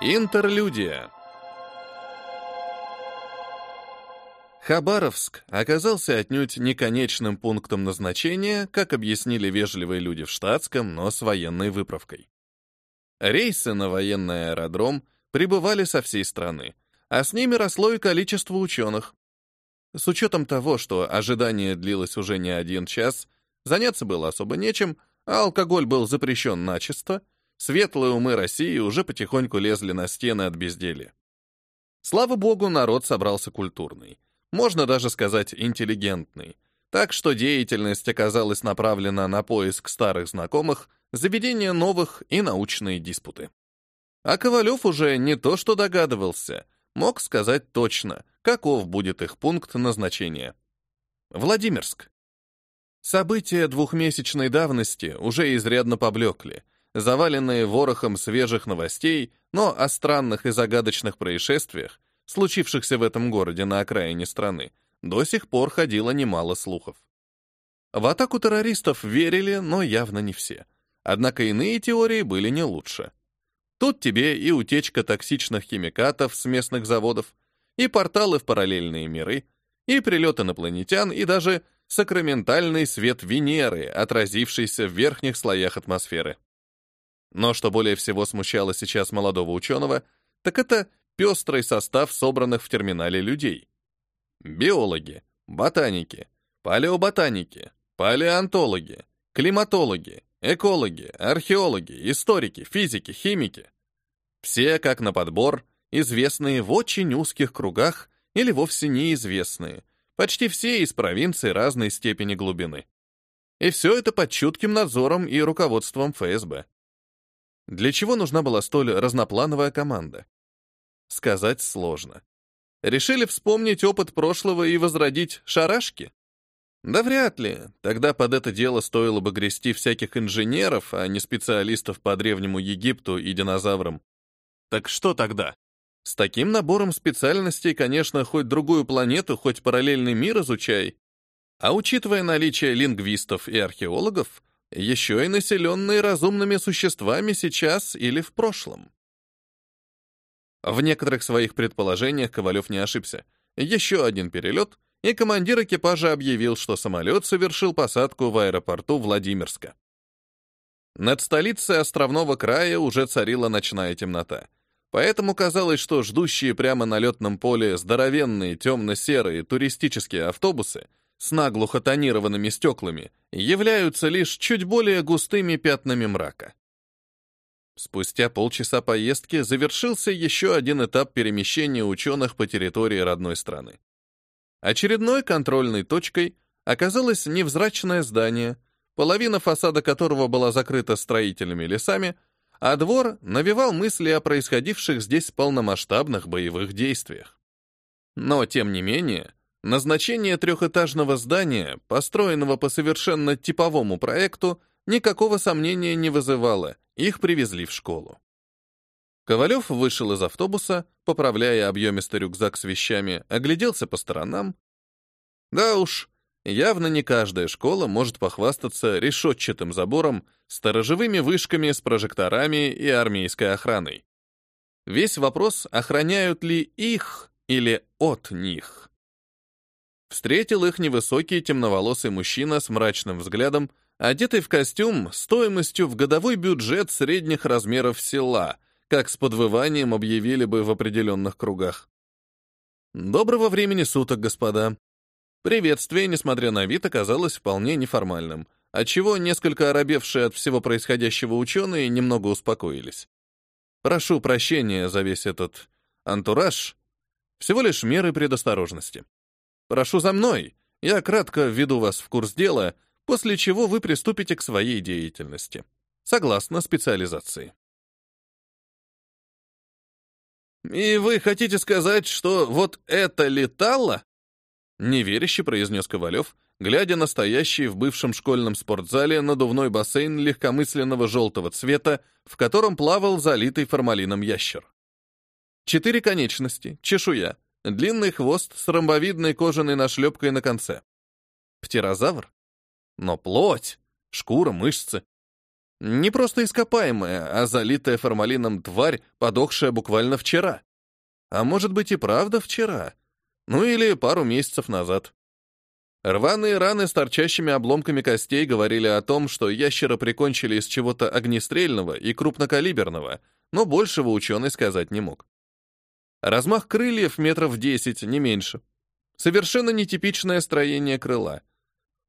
Интерлюдия. Хабаровск оказался отнюдь не конечным пунктом назначения, как объяснили вежливые люди в штатском, но с военной выправкой. Рейсы на военный аэродром прибывали со всей страны, а с ними росло и количество ученых. С учетом того, что ожидание длилось уже не один час, заняться было особо нечем, а алкоголь был запрещен начисто, светлые умы России уже потихоньку лезли на стены от безделья. Слава богу, народ собрался культурный. Можно даже сказать интеллигентный. Так что деятельность оказалась направлена на поиск старых знакомых, заведение новых и научные диспуты. А Ковалев уже не то что догадывался, мог сказать точно, каков будет их пункт назначения. Владимирск. События двухмесячной давности уже изрядно поблекли, заваленные ворохом свежих новостей, но о странных и загадочных происшествиях, случившихся в этом городе на окраине страны, до сих пор ходило немало слухов. В атаку террористов верили, но явно не все. Однако иные теории были не лучше. Тут тебе и утечка токсичных химикатов с местных заводов, и порталы в параллельные миры, и прилет инопланетян, и даже сакраментальный свет Венеры, отразившийся в верхних слоях атмосферы. Но что более всего смущало сейчас молодого ученого, так это пестрый состав собранных в терминале людей. Биологи, ботаники, палеоботаники, палеонтологи, климатологи, экологи, археологи, историки, физики, химики. Все, как на подбор, известные в очень узких кругах или вовсе неизвестные, почти все из провинций разной степени глубины. И все это под чутким надзором и руководством ФСБ. Для чего нужна была столь разноплановая команда? Сказать сложно. Решили вспомнить опыт прошлого и возродить шарашки? Да вряд ли. Тогда под это дело стоило бы грести всяких инженеров, а не специалистов по Древнему Египту и динозаврам. Так что тогда? С таким набором специальностей, конечно, хоть другую планету, хоть параллельный мир изучай. А учитывая наличие лингвистов и археологов, еще и населенные разумными существами сейчас или в прошлом. В некоторых своих предположениях Ковалев не ошибся. Еще один перелет, и командир экипажа объявил, что самолет совершил посадку в аэропорту Владимирска. Над столицей островного края уже царила ночная темнота. Поэтому казалось, что ждущие прямо на летном поле здоровенные темно-серые туристические автобусы с наглухо тонированными стеклами являются лишь чуть более густыми пятнами мрака. Спустя полчаса поездки завершился еще один этап перемещения ученых по территории родной страны. Очередной контрольной точкой оказалось невзрачное здание, половина фасада которого была закрыта строительными лесами, а двор навевал мысли о происходивших здесь полномасштабных боевых действиях. Но, тем не менее, назначение трехэтажного здания, построенного по совершенно типовому проекту, никакого сомнения не вызывало, их привезли в школу. Ковалев вышел из автобуса, поправляя объемистый рюкзак с вещами, огляделся по сторонам. Да уж, явно не каждая школа может похвастаться решетчатым забором, сторожевыми вышками с прожекторами и армейской охраной. Весь вопрос, охраняют ли их или от них. Встретил их невысокий темноволосый мужчина с мрачным взглядом, одетый в костюм стоимостью в годовой бюджет средних размеров села, как с подвыванием объявили бы в определенных кругах. Доброго времени суток, господа. Приветствие, несмотря на вид, оказалось вполне неформальным, отчего несколько оробевшие от всего происходящего ученые немного успокоились. Прошу прощения за весь этот антураж. Всего лишь меры предосторожности. Прошу за мной. Я кратко введу вас в курс дела, после чего вы приступите к своей деятельности, согласно специализации. «И вы хотите сказать, что вот это летало?» Неверяще произнес Ковалев, глядя на стоящий в бывшем школьном спортзале надувной бассейн легкомысленного желтого цвета, в котором плавал залитый формалином ящер. Четыре конечности, чешуя, длинный хвост с ромбовидной кожаной нашлепкой на конце. Птерозавр? Но плоть, шкура, мышцы. Не просто ископаемая, а залитая формалином тварь, подохшая буквально вчера. А может быть и правда вчера. Ну или пару месяцев назад. Рваные раны с торчащими обломками костей говорили о том, что ящера прикончили из чего-то огнестрельного и крупнокалиберного, но большего ученый сказать не мог. Размах крыльев метров 10, не меньше. Совершенно нетипичное строение крыла.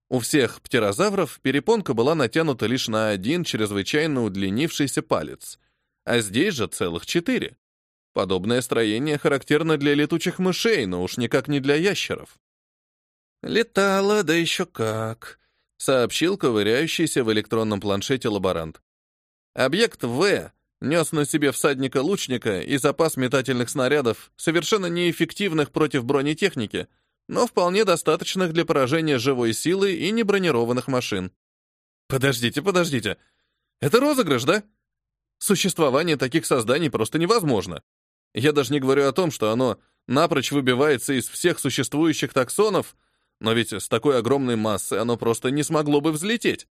У всех птерозавров перепонка была натянута лишь на один чрезвычайно удлинившийся палец, а здесь же целых четыре. Подобное строение характерно для летучих мышей, но уж никак не для ящеров. «Летала, да еще как», — сообщил ковыряющийся в электронном планшете лаборант. Объект В нес на себе всадника-лучника и запас метательных снарядов, совершенно неэффективных против бронетехники, но вполне достаточных для поражения живой силы и небронированных машин. Подождите, подождите. Это розыгрыш, да? Существование таких созданий просто невозможно. Я даже не говорю о том, что оно напрочь выбивается из всех существующих таксонов, но ведь с такой огромной массой оно просто не смогло бы взлететь.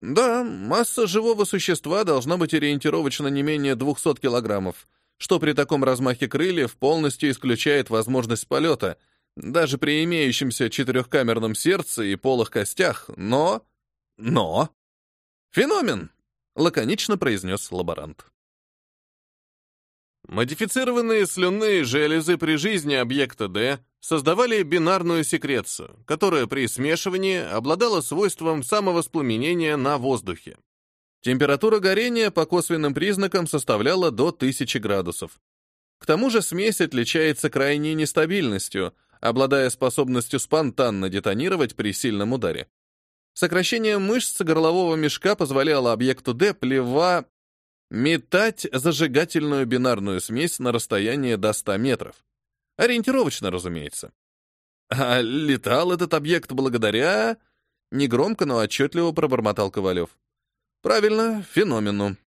Да, масса живого существа должна быть ориентировочно не менее 200 килограммов, что при таком размахе крыльев полностью исключает возможность полета, даже при имеющемся четырехкамерном сердце и полых костях, но... Но... Феномен, лаконично произнес лаборант. Модифицированные слюнные железы при жизни объекта D создавали бинарную секрецию, которая при смешивании обладала свойством самовоспламенения на воздухе. Температура горения по косвенным признакам составляла до 1000 градусов. К тому же смесь отличается крайней нестабильностью, обладая способностью спонтанно детонировать при сильном ударе. Сокращение мышц горлового мешка позволяло объекту D плева Метать зажигательную бинарную смесь на расстояние до 100 метров. Ориентировочно, разумеется. А летал этот объект благодаря... Негромко, но отчетливо пробормотал Ковалев. Правильно, феномену.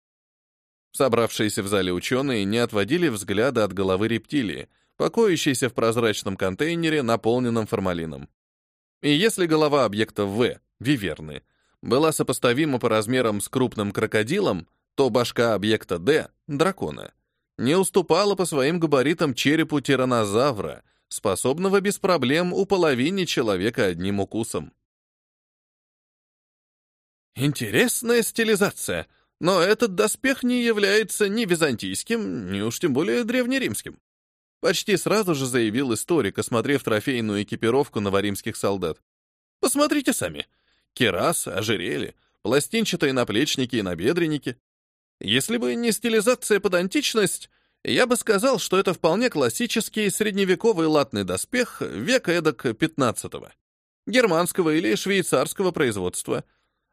Собравшиеся в зале ученые не отводили взгляда от головы рептилии, покоящейся в прозрачном контейнере, наполненном формалином. И если голова объекта В, виверны, была сопоставима по размерам с крупным крокодилом, то башка объекта D, дракона, не уступала по своим габаритам черепу тиранозавра, способного без проблем уполовинить человека одним укусом. Интересная стилизация, но этот доспех не является ни византийским, ни уж тем более древнеримским. Почти сразу же заявил историк, осмотрев трофейную экипировку новоримских солдат. Посмотрите сами. Керас, ожерелье, пластинчатые наплечники и набедренники. Если бы не стилизация под античность, я бы сказал, что это вполне классический средневековый латный доспех века эдак XV. Германского или швейцарского производства.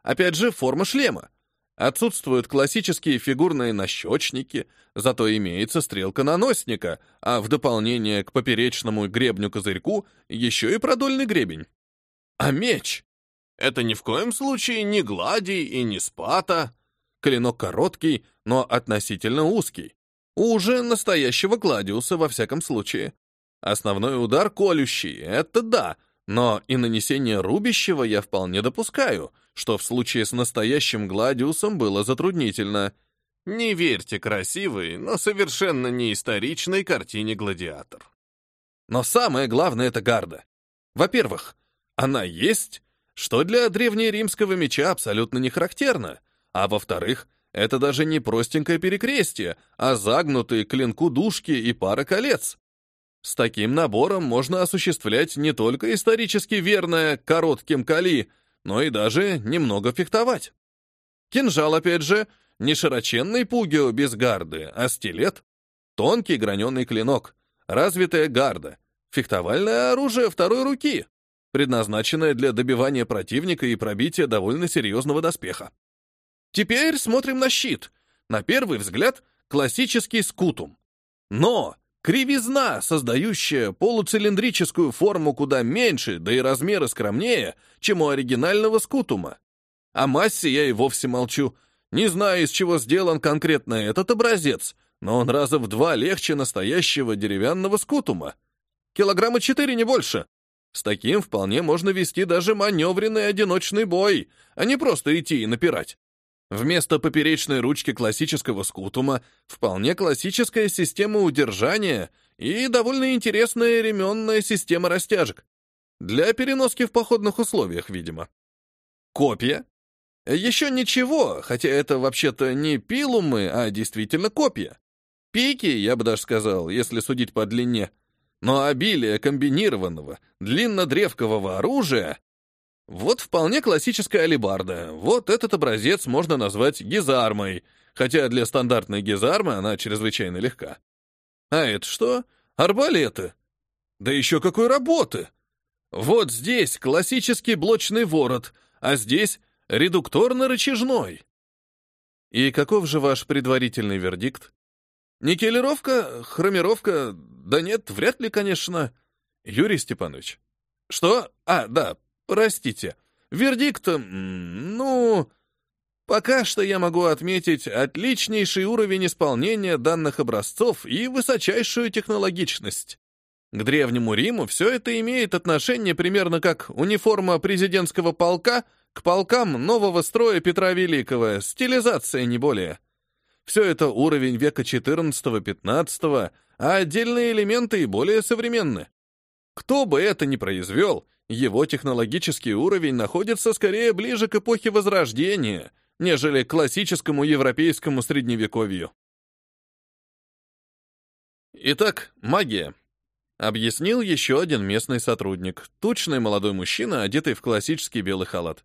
Опять же, форма шлема. Отсутствуют классические фигурные нащечники, зато имеется стрелка наносника, а в дополнение к поперечному гребню-козырьку еще и продольный гребень. А меч? Это ни в коем случае не гладий и не спата, Клинок короткий, но относительно узкий. Уже настоящего Гладиуса во всяком случае. Основной удар колющий, это да, но и нанесение рубящего я вполне допускаю, что в случае с настоящим Гладиусом было затруднительно. Не верьте красивой, но совершенно не историчной картине «Гладиатор». Но самое главное — это гарда. Во-первых, она есть, что для древнеримского меча абсолютно не характерно, а во-вторых, это даже не простенькое перекрестие, а загнутые клинку дужки и пара колец. С таким набором можно осуществлять не только исторически верное коротким кали, но и даже немного фехтовать. Кинжал, опять же, не широченный пугио без гарды, а стилет. Тонкий граненый клинок, развитая гарда, фехтовальное оружие второй руки, предназначенное для добивания противника и пробития довольно серьезного доспеха. Теперь смотрим на щит. На первый взгляд, классический скутум. Но кривизна, создающая полуцилиндрическую форму куда меньше, да и размеры скромнее, чем у оригинального скутума. О массе я и вовсе молчу. Не знаю, из чего сделан конкретно этот образец, но он раза в два легче настоящего деревянного скутума. Килограмма четыре, не больше. С таким вполне можно вести даже маневренный одиночный бой, а не просто идти и напирать. Вместо поперечной ручки классического скутума вполне классическая система удержания и довольно интересная ременная система растяжек. Для переноски в походных условиях, видимо. Копья. Еще ничего, хотя это вообще-то не пилумы, а действительно копья. Пики, я бы даже сказал, если судить по длине. Но обилие комбинированного, длиннодревкового оружия вот вполне классическая алебарда. Вот этот образец можно назвать гизармой, хотя для стандартной гизармы она чрезвычайно легка. А это что? Арбалеты. Да еще какой работы! Вот здесь классический блочный ворот, а здесь редукторно-рычажной. И каков же ваш предварительный вердикт? Никелировка, хромировка, да нет, вряд ли, конечно. Юрий Степанович. Что? А, да, простите. Вердикт, ну... Пока что я могу отметить отличнейший уровень исполнения данных образцов и высочайшую технологичность. К Древнему Риму все это имеет отношение примерно как униформа президентского полка к полкам нового строя Петра Великого, стилизация не более. Все это уровень века XIV-XV, а отдельные элементы и более современны. Кто бы это ни произвел, его технологический уровень находится скорее ближе к эпохе Возрождения, нежели к классическому европейскому средневековью. Итак, магия. Объяснил еще один местный сотрудник, тучный молодой мужчина, одетый в классический белый халат.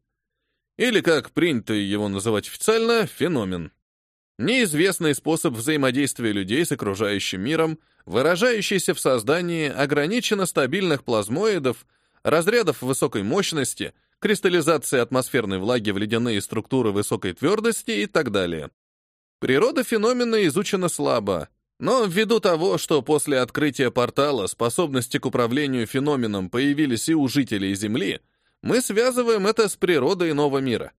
Или, как принято его называть официально, феномен. Неизвестный способ взаимодействия людей с окружающим миром, выражающийся в создании ограниченно стабильных плазмоидов, разрядов высокой мощности, кристаллизации атмосферной влаги в ледяные структуры высокой твердости и так далее. Природа феномена изучена слабо, но ввиду того, что после открытия портала способности к управлению феноменом появились и у жителей Земли, мы связываем это с природой иного мира.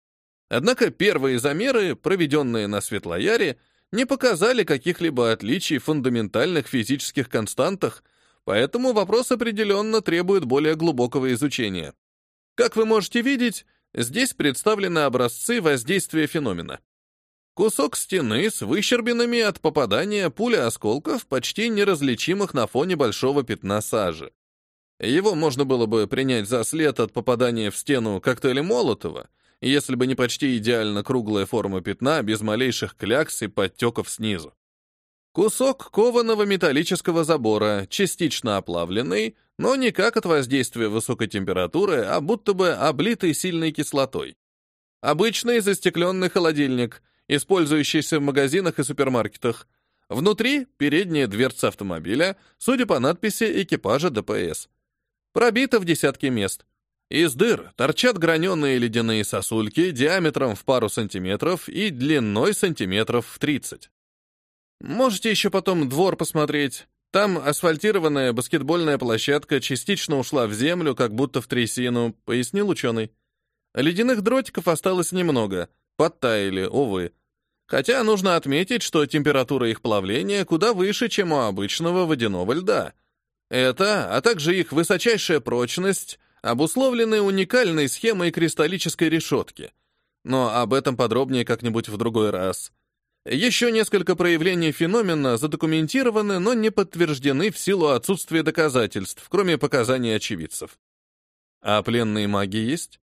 Однако первые замеры, проведенные на Светлояре, не показали каких-либо отличий в фундаментальных физических константах, поэтому вопрос определенно требует более глубокого изучения. Как вы можете видеть, здесь представлены образцы воздействия феномена. Кусок стены с выщербинами от попадания пули осколков, почти неразличимых на фоне большого пятна сажи. Его можно было бы принять за след от попадания в стену коктейля Молотова, если бы не почти идеально круглая форма пятна без малейших клякс и подтеков снизу. Кусок кованого металлического забора, частично оплавленный, но не как от воздействия высокой температуры, а будто бы облитый сильной кислотой. Обычный застекленный холодильник — использующийся в магазинах и супермаркетах. Внутри — передняя дверца автомобиля, судя по надписи экипажа ДПС. Пробито в десятки мест. Из дыр торчат граненые ледяные сосульки диаметром в пару сантиметров и длиной сантиметров в 30. Можете еще потом двор посмотреть. Там асфальтированная баскетбольная площадка частично ушла в землю, как будто в трясину, пояснил ученый. Ледяных дротиков осталось немного — подтаяли, увы. Хотя нужно отметить, что температура их плавления куда выше, чем у обычного водяного льда. Это, а также их высочайшая прочность, обусловлены уникальной схемой кристаллической решетки. Но об этом подробнее как-нибудь в другой раз. Еще несколько проявлений феномена задокументированы, но не подтверждены в силу отсутствия доказательств, кроме показаний очевидцев. А пленные маги есть?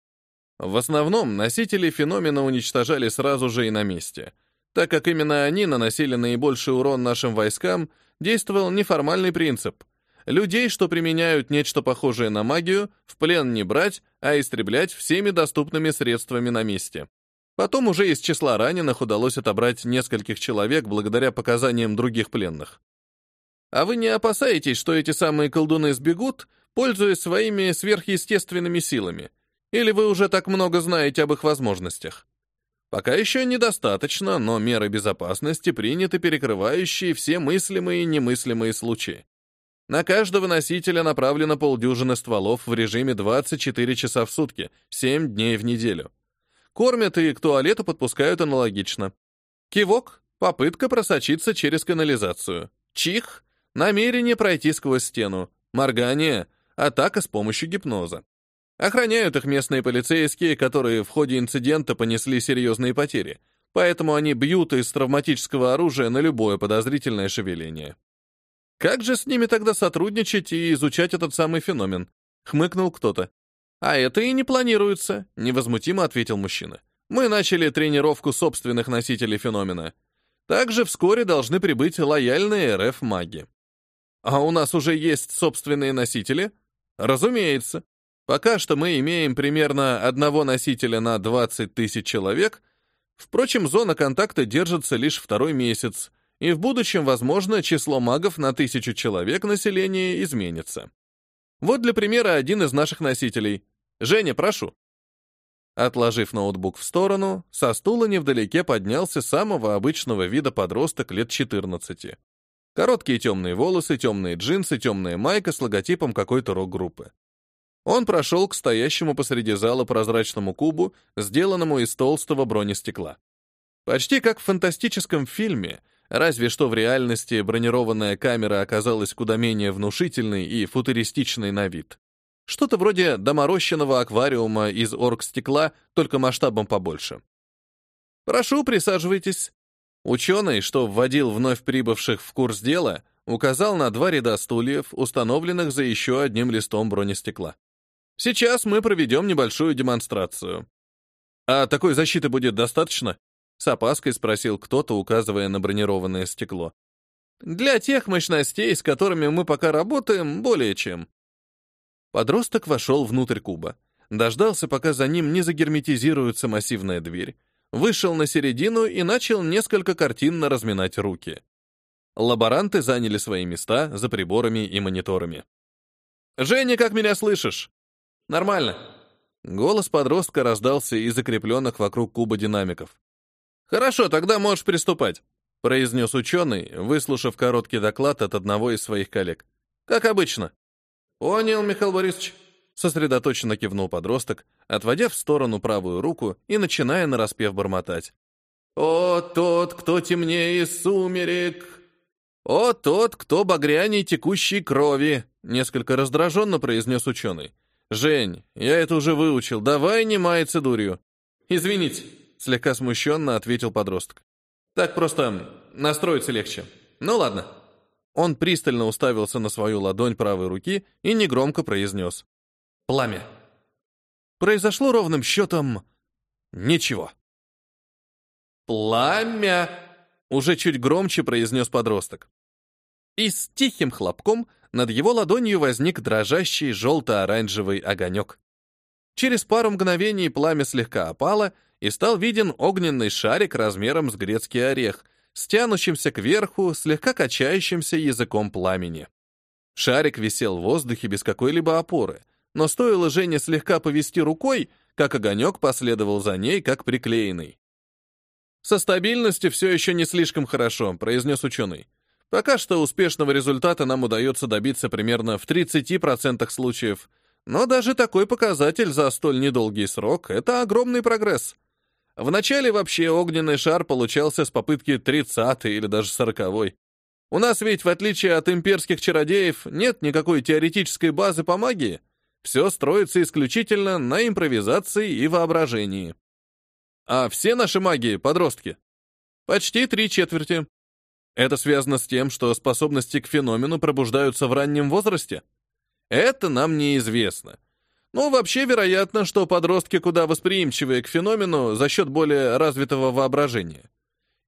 В основном носители феномена уничтожали сразу же и на месте. Так как именно они наносили наибольший урон нашим войскам, действовал неформальный принцип. Людей, что применяют нечто похожее на магию, в плен не брать, а истреблять всеми доступными средствами на месте. Потом уже из числа раненых удалось отобрать нескольких человек благодаря показаниям других пленных. А вы не опасаетесь, что эти самые колдуны сбегут, пользуясь своими сверхъестественными силами? Или вы уже так много знаете об их возможностях? Пока еще недостаточно, но меры безопасности приняты, перекрывающие все мыслимые и немыслимые случаи. На каждого носителя направлено полдюжины стволов в режиме 24 часа в сутки, 7 дней в неделю. Кормят и к туалету подпускают аналогично. Кивок — попытка просочиться через канализацию. Чих — намерение пройти сквозь стену. Моргание — атака с помощью гипноза. Охраняют их местные полицейские, которые в ходе инцидента понесли серьезные потери. поэтому они бьют из травматического оружия на любое подозрительное шевеление. Как же с ними тогда сотрудничать и изучать этот самый феномен? Хмыкнул кто-то. А это и не планируется, невозмутимо ответил мужчина. Мы начали тренировку собственных носителей феномена. Также вскоре должны прибыть лояльные РФ-маги. А у нас уже есть собственные носители? Разумеется. Пока что мы имеем примерно одного носителя на 20 тысяч человек. Впрочем, зона контакта держится лишь второй месяц, и в будущем, возможно, число магов на тысячу человек населения изменится. Вот для примера один из наших носителей. Женя, прошу. Отложив ноутбук в сторону, со стула невдалеке поднялся самого обычного вида подросток лет 14. Короткие темные волосы, темные джинсы, темная майка с логотипом какой-то рок-группы. Он прошел к стоящему посреди зала прозрачному кубу, сделанному из толстого бронестекла. Почти как в фантастическом фильме, разве что в реальности бронированная камера оказалась куда менее внушительной и футуристичной на вид. Что-то вроде доморощенного аквариума из оргстекла, только масштабом побольше. «Прошу, присаживайтесь». Ученый, что вводил вновь прибывших в курс дела, указал на два ряда стульев, установленных за еще одним листом бронестекла. Сейчас мы проведем небольшую демонстрацию. А такой защиты будет достаточно? С опаской спросил кто-то, указывая на бронированное стекло. Для тех мощностей, с которыми мы пока работаем, более чем. Подросток вошел внутрь куба, дождался, пока за ним не загерметизируется массивная дверь, вышел на середину и начал несколько картинно разминать руки. Лаборанты заняли свои места за приборами и мониторами. «Женя, как меня слышишь?» Нормально. Голос подростка раздался из закрепленных вокруг куба динамиков. Хорошо, тогда можешь приступать, произнес ученый, выслушав короткий доклад от одного из своих коллег. Как обычно. Понял, Михаил Борисович. Сосредоточенно кивнул подросток, отводя в сторону правую руку и начиная нараспев бормотать. «О, тот, кто темнее сумерек! О, тот, кто багряней текущей крови!» Несколько раздраженно произнес ученый. «Жень, я это уже выучил, давай не маяться дурью». «Извините», — слегка смущенно ответил подросток. «Так просто настроиться легче. Ну ладно». Он пристально уставился на свою ладонь правой руки и негромко произнес. «Пламя». Произошло ровным счетом ничего. «Пламя!» — уже чуть громче произнес подросток. И с тихим хлопком над его ладонью возник дрожащий желто-оранжевый огонек. Через пару мгновений пламя слегка опало, и стал виден огненный шарик размером с грецкий орех, с тянущимся кверху, слегка качающимся языком пламени. Шарик висел в воздухе без какой-либо опоры, но стоило Жене слегка повести рукой, как огонек последовал за ней, как приклеенный. «Со стабильностью все еще не слишком хорошо», — произнес ученый. Пока что успешного результата нам удается добиться примерно в 30% случаев, но даже такой показатель за столь недолгий срок — это огромный прогресс. Вначале вообще огненный шар получался с попытки 30 или даже 40 -й. У нас ведь, в отличие от имперских чародеев, нет никакой теоретической базы по магии. Все строится исключительно на импровизации и воображении. А все наши маги — подростки. Почти три четверти. Это связано с тем, что способности к феномену пробуждаются в раннем возрасте? Это нам неизвестно. Ну, вообще вероятно, что подростки куда восприимчивее к феномену за счет более развитого воображения.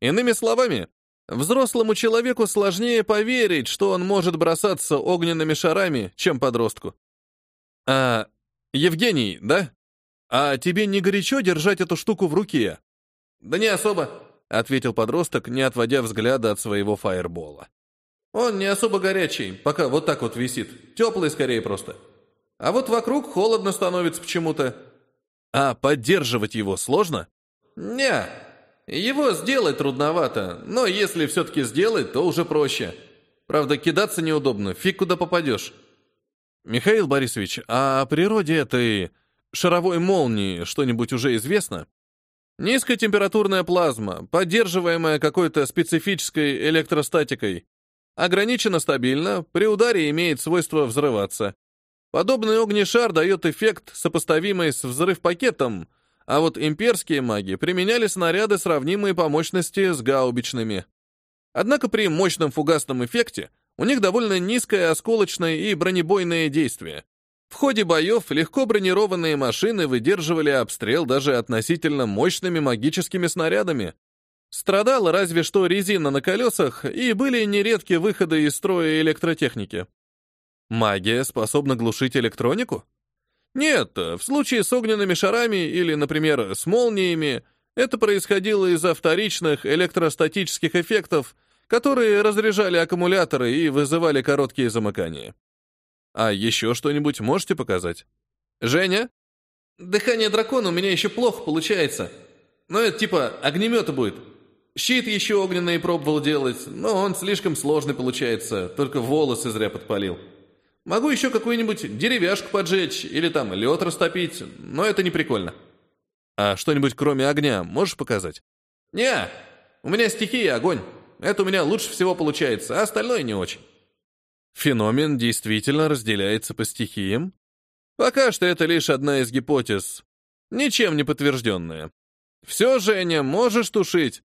Иными словами, взрослому человеку сложнее поверить, что он может бросаться огненными шарами, чем подростку. А, Евгений, да? А тебе не горячо держать эту штуку в руке? Да не особо, ответил подросток, не отводя взгляда от своего фаербола. Он не особо горячий, пока вот так вот висит. Теплый скорее просто. А вот вокруг холодно становится почему-то. А поддерживать его сложно? Не, его сделать трудновато, но если все-таки сделать, то уже проще. Правда, кидаться неудобно, фиг куда попадешь. Михаил Борисович, а о природе этой шаровой молнии что-нибудь уже известно? Низкотемпературная плазма, поддерживаемая какой-то специфической электростатикой. Ограниченно стабильно, при ударе имеет свойство взрываться. Подобный огнешар дает эффект, сопоставимый с взрыв-пакетом, а вот имперские маги применяли снаряды, сравнимые по мощности с гаубичными. Однако при мощном фугасном эффекте у них довольно низкое осколочное и бронебойное действие. В ходе боев легко бронированные машины выдерживали обстрел даже относительно мощными магическими снарядами. Страдала разве что резина на колесах, и были нередки выходы из строя электротехники. Магия способна глушить электронику? Нет, в случае с огненными шарами или, например, с молниями, это происходило из-за вторичных электростатических эффектов, которые разряжали аккумуляторы и вызывали короткие замыкания. А еще что-нибудь можете показать? Женя? Дыхание дракона у меня еще плохо получается. Но это типа огнемета будет. Щит еще огненный пробовал делать, но он слишком сложный получается, только волосы зря подпалил. Могу еще какую-нибудь деревяшку поджечь или там лед растопить, но это не прикольно. А что-нибудь кроме огня можешь показать? Не, у меня стихия огонь. Это у меня лучше всего получается, а остальное не очень. Феномен действительно разделяется по стихиям? Пока что это лишь одна из гипотез, ничем не подтвержденная. Все, Женя, можешь тушить.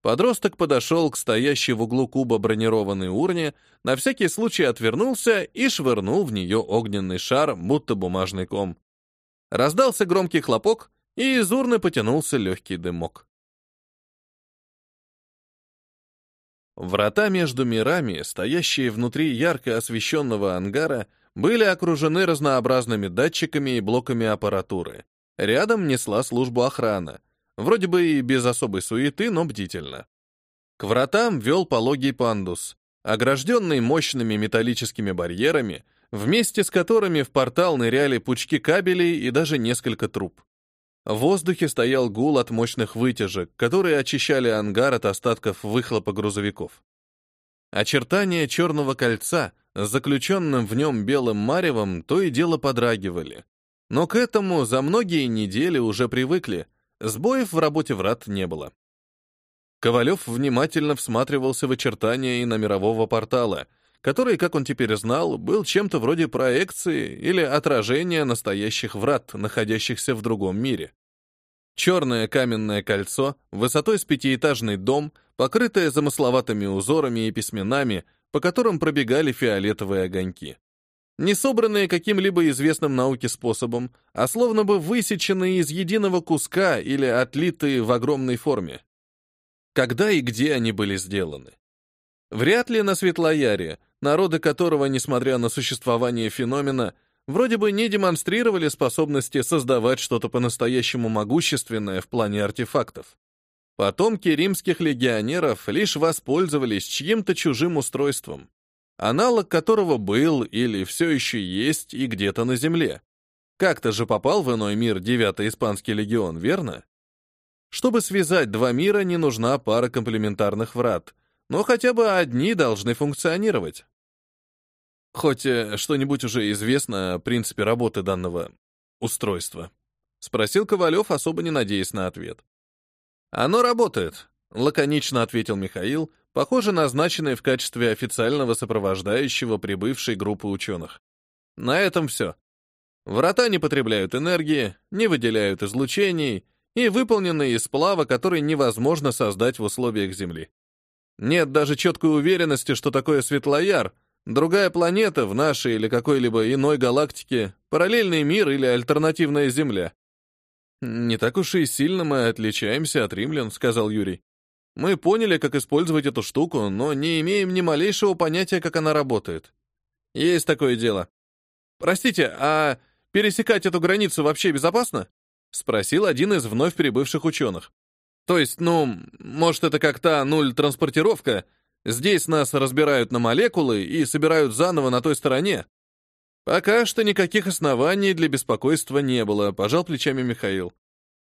Подросток подошел к стоящей в углу куба бронированной урне, на всякий случай отвернулся и швырнул в нее огненный шар, будто бумажный ком. Раздался громкий хлопок, и из урны потянулся легкий дымок. Врата между мирами, стоящие внутри ярко освещенного ангара, были окружены разнообразными датчиками и блоками аппаратуры. Рядом несла службу охрана, вроде бы и без особой суеты, но бдительно. К вратам вел пологий пандус, огражденный мощными металлическими барьерами, вместе с которыми в портал ныряли пучки кабелей и даже несколько труб. В воздухе стоял гул от мощных вытяжек, которые очищали ангар от остатков выхлопа грузовиков. Очертания черного кольца заключенным в нем белым маревом то и дело подрагивали. Но к этому за многие недели уже привыкли, сбоев в работе врат не было. Ковалев внимательно всматривался в очертания иномирового портала, который, как он теперь знал, был чем-то вроде проекции или отражения настоящих врат, находящихся в другом мире. Черное каменное кольцо, высотой с пятиэтажный дом, покрытое замысловатыми узорами и письменами, по которым пробегали фиолетовые огоньки. Не собранные каким-либо известным науке способом, а словно бы высеченные из единого куска или отлитые в огромной форме. Когда и где они были сделаны? Вряд ли на Светлояре, народы которого, несмотря на существование феномена, вроде бы не демонстрировали способности создавать что-то по-настоящему могущественное в плане артефактов. Потомки римских легионеров лишь воспользовались чьим-то чужим устройством, аналог которого был или все еще есть и где-то на земле. Как-то же попал в иной мир девятый испанский легион, верно? Чтобы связать два мира, не нужна пара комплементарных врат, но хотя бы одни должны функционировать. Хоть э, что-нибудь уже известно о принципе работы данного устройства? Спросил Ковалев, особо не надеясь на ответ. Оно работает, лаконично ответил Михаил, похоже, назначенный в качестве официального сопровождающего прибывшей группы ученых. На этом все. Врата не потребляют энергии, не выделяют излучений и выполнены из сплава, который невозможно создать в условиях Земли. Нет даже четкой уверенности, что такое светлояр — Другая планета в нашей или какой-либо иной галактике, параллельный мир или альтернативная Земля. «Не так уж и сильно мы отличаемся от римлян», — сказал Юрий. «Мы поняли, как использовать эту штуку, но не имеем ни малейшего понятия, как она работает. Есть такое дело. Простите, а пересекать эту границу вообще безопасно?» — спросил один из вновь прибывших ученых. «То есть, ну, может, это как то нуль транспортировка, Здесь нас разбирают на молекулы и собирают заново на той стороне. Пока что никаких оснований для беспокойства не было, пожал плечами Михаил.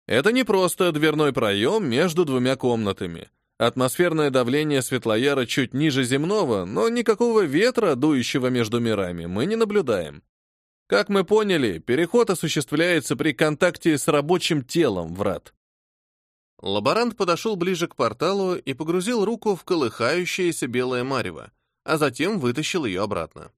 Это не просто дверной проем между двумя комнатами. Атмосферное давление Светлояра чуть ниже земного, но никакого ветра, дующего между мирами, мы не наблюдаем. Как мы поняли, переход осуществляется при контакте с рабочим телом врат. Лаборант подошел ближе к порталу и погрузил руку в колыхающееся белое марево, а затем вытащил ее обратно.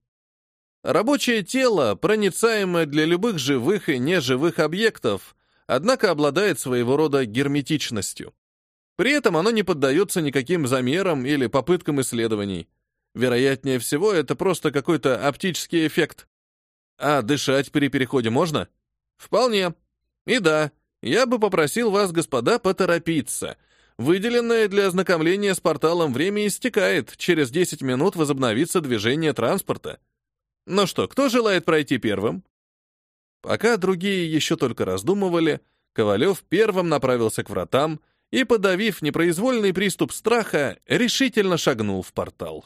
Рабочее тело, проницаемое для любых живых и неживых объектов, однако обладает своего рода герметичностью. При этом оно не поддается никаким замерам или попыткам исследований. Вероятнее всего, это просто какой-то оптический эффект. А дышать при переходе можно? Вполне. И да, я бы попросил вас, господа, поторопиться. Выделенное для ознакомления с порталом время истекает, через 10 минут возобновится движение транспорта. Ну что, кто желает пройти первым? Пока другие еще только раздумывали, Ковалев первым направился к вратам и, подавив непроизвольный приступ страха, решительно шагнул в портал.